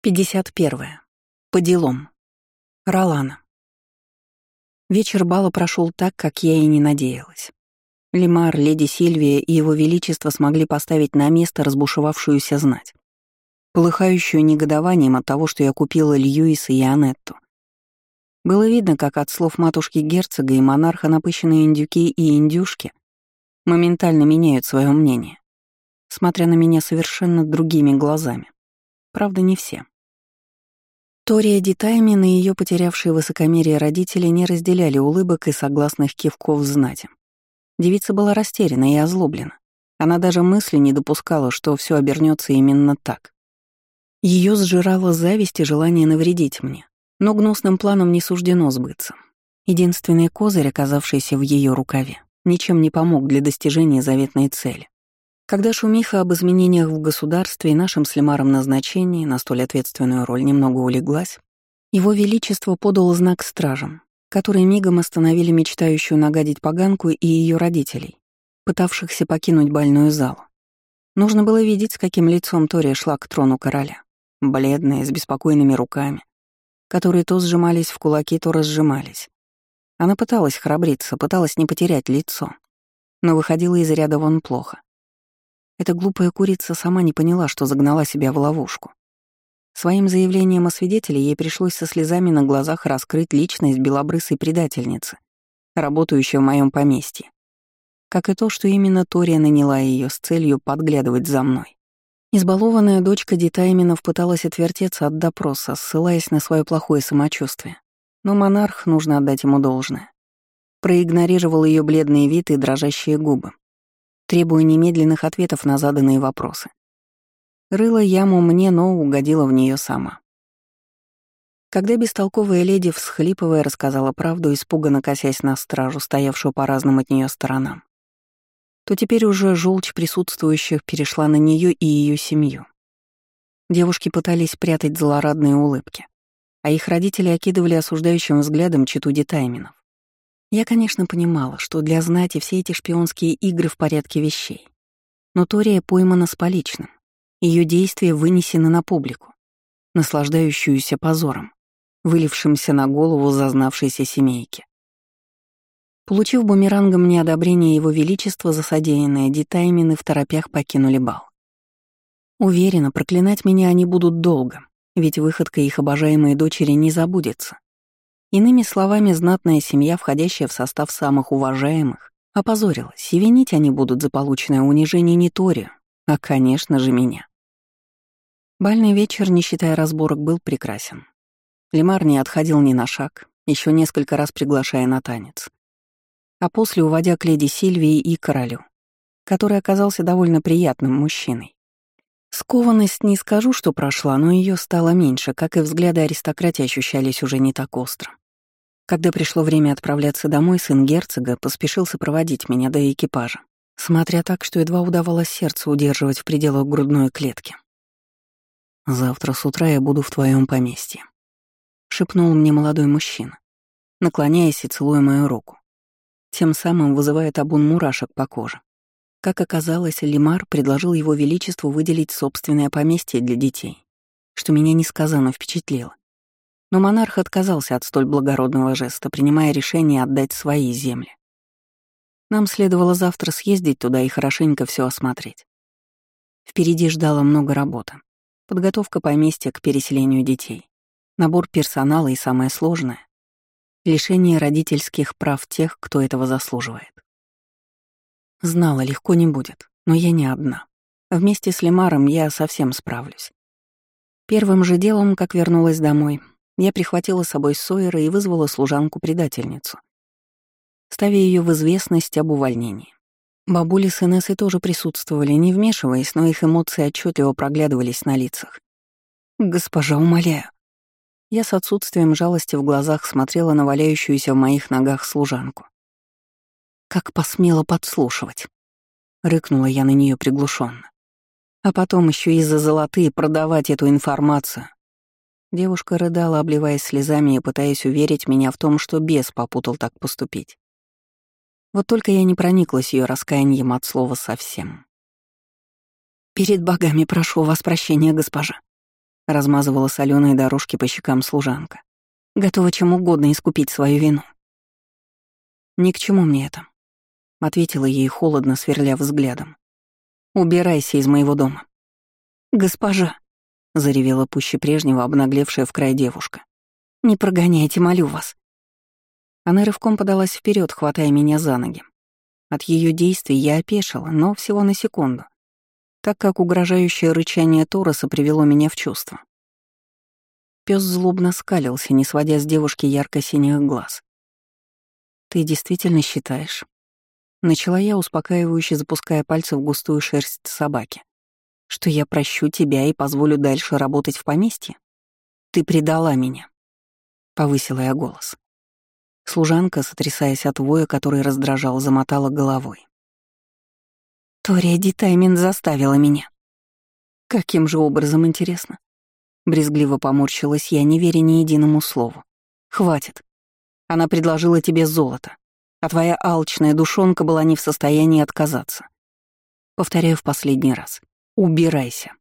51. По делам. Ролана. Вечер бала прошел так, как я и не надеялась. Лимар, леди Сильвия и его величество смогли поставить на место разбушевавшуюся знать, полыхающую негодованием от того, что я купила Льюиса и Анетту. Было видно, как от слов матушки герцога и монарха напыщенные индюки и индюшки моментально меняют свое мнение, смотря на меня совершенно другими глазами. Правда, не все. Тория Дитаймин и ее потерявшие высокомерие родители не разделяли улыбок и согласных кивков знати. Девица была растеряна и озлоблена. Она даже мысли не допускала, что все обернется именно так. Ее сжирала зависть и желание навредить мне, но гнусным планом не суждено сбыться. Единственный козырь, оказавшийся в ее рукаве, ничем не помог для достижения заветной цели. Когда шумиха об изменениях в государстве и нашем с Лемаром назначении на столь ответственную роль немного улеглась, его Величество подал знак стражам, которые мигом остановили мечтающую нагадить поганку и ее родителей, пытавшихся покинуть больную залу. Нужно было видеть, с каким лицом Тория шла к трону короля, бледная, с беспокойными руками, которые то сжимались в кулаки, то разжимались. Она пыталась храбриться, пыталась не потерять лицо, но выходила из ряда вон плохо. Эта глупая курица сама не поняла, что загнала себя в ловушку. Своим заявлением о свидетеле ей пришлось со слезами на глазах раскрыть личность белобрысой предательницы, работающей в моем поместье. Как и то, что именно Тория наняла ее с целью подглядывать за мной. Избалованная дочка Дитайминов пыталась отвертеться от допроса, ссылаясь на свое плохое самочувствие. Но монарх, нужно отдать ему должное, проигнорировал ее бледный вид и дрожащие губы, требуя немедленных ответов на заданные вопросы. Рыла яму мне, но угодила в нее сама. Когда бестолковая леди, всхлипывая, рассказала правду, испуганно косясь на стражу, стоявшую по разным от нее сторонам, то теперь уже желчь присутствующих перешла на нее и ее семью. Девушки пытались прятать злорадные улыбки, а их родители окидывали осуждающим взглядом читу детайминов. Я, конечно, понимала, что для знати все эти шпионские игры в порядке вещей. Но Тория поймана с поличным. Ее действия вынесены на публику, наслаждающуюся позором, вылившимся на голову зазнавшейся семейки. Получив бумерангом неодобрение его величества за содеянное, детаймины в торопях покинули бал. Уверена, проклинать меня они будут долго, ведь выходка их обожаемой дочери не забудется. Иными словами, знатная семья, входящая в состав самых уважаемых, опозорилась, и винить они будут за полученное унижение не Тори, а, конечно же, меня. Бальный вечер, не считая разборок, был прекрасен. Лемар не отходил ни на шаг, еще несколько раз приглашая на танец. А после уводя к леди Сильвии и королю, который оказался довольно приятным мужчиной. Скованность не скажу, что прошла, но ее стало меньше, как и взгляды аристократии ощущались уже не так остро. Когда пришло время отправляться домой, сын герцога поспешил сопроводить меня до экипажа, смотря так, что едва удавалось сердце удерживать в пределах грудной клетки. «Завтра с утра я буду в твоем поместье», — шепнул мне молодой мужчина, наклоняясь и целуя мою руку, тем самым вызывая табун мурашек по коже. Как оказалось, Лимар предложил его величеству выделить собственное поместье для детей, что меня несказанно впечатлило. Но монарх отказался от столь благородного жеста, принимая решение отдать свои земли. Нам следовало завтра съездить туда и хорошенько все осмотреть. Впереди ждало много работы. Подготовка поместья к переселению детей, набор персонала и самое сложное — лишение родительских прав тех, кто этого заслуживает. Знала, легко не будет, но я не одна. Вместе с Лемаром я совсем справлюсь. Первым же делом, как вернулась домой, я прихватила с собой Сойера и вызвала служанку-предательницу, ставя ее в известность об увольнении. Бабули с Инессой тоже присутствовали, не вмешиваясь, но их эмоции отчетливо проглядывались на лицах. «Госпожа, умоляю». Я с отсутствием жалости в глазах смотрела на валяющуюся в моих ногах служанку. Как посмела подслушивать. Рыкнула я на нее приглушенно. А потом еще из-за золотые продавать эту информацию. Девушка рыдала, обливаясь слезами и пытаясь уверить меня в том, что бес попутал так поступить. Вот только я не прониклась ее раскаянием от слова совсем. «Перед богами прошу вас прощения, госпожа». размазывала соленые дорожки по щекам служанка. Готова чем угодно искупить свою вину. «Ни к чему мне это», — ответила ей холодно, сверля взглядом. «Убирайся из моего дома». «Госпожа», — заревела пуще прежнего обнаглевшая в край девушка. «Не прогоняйте, молю вас». Она рывком подалась вперед, хватая меня за ноги. От ее действий я опешила, но всего на секунду, так как угрожающее рычание Тороса привело меня в чувство. Пес злобно скалился, не сводя с девушки ярко-синих глаз. «Ты действительно считаешь?» Начала я, успокаивающе запуская пальцы в густую шерсть собаки. «Что я прощу тебя и позволю дальше работать в поместье? Ты предала меня!» Повысила я голос. Служанка, сотрясаясь от воя, который раздражал, замотала головой. «Тория Дитаймин заставила меня». «Каким же образом, интересно?» Брезгливо поморщилась я, не веря ни единому слову. «Хватит. Она предложила тебе золото, а твоя алчная душонка была не в состоянии отказаться. Повторяю в последний раз. Убирайся.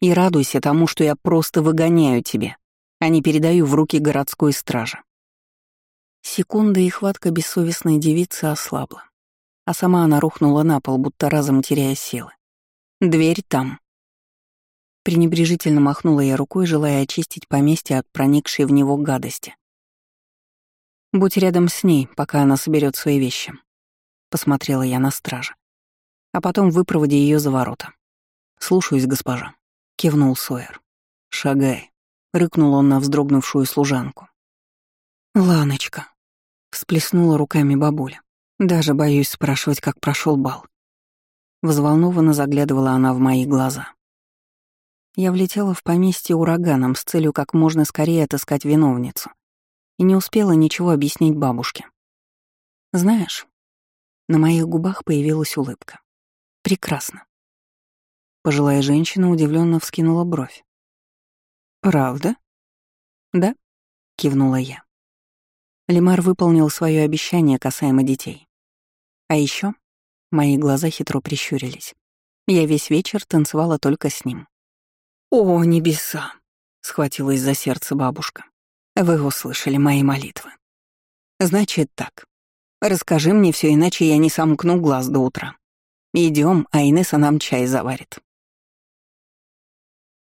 И радуйся тому, что я просто выгоняю тебя, а не передаю в руки городской стражи». Секунда и хватка бессовестной девицы ослабла, а сама она рухнула на пол, будто разом теряя силы. «Дверь там», Пренебрежительно махнула я рукой, желая очистить поместье от проникшей в него гадости. «Будь рядом с ней, пока она соберет свои вещи», — посмотрела я на стража. «А потом выпроводи ее за ворота». «Слушаюсь, госпожа», — кивнул Сойер. «Шагай», — рыкнул он на вздрогнувшую служанку. «Ланочка», — всплеснула руками бабуля. «Даже боюсь спрашивать, как прошел бал». Взволнованно заглядывала она в мои глаза. Я влетела в поместье ураганом с целью как можно скорее отыскать виновницу и не успела ничего объяснить бабушке. Знаешь, на моих губах появилась улыбка. Прекрасно. Пожилая женщина удивленно вскинула бровь. «Правда?» «Да», — кивнула я. Лемар выполнил свое обещание касаемо детей. А еще мои глаза хитро прищурились. Я весь вечер танцевала только с ним. «О, небеса!» — схватилась за сердце бабушка. «Вы услышали мои молитвы. Значит так. Расскажи мне все, иначе я не сомкну глаз до утра. Идем, а Инесса нам чай заварит».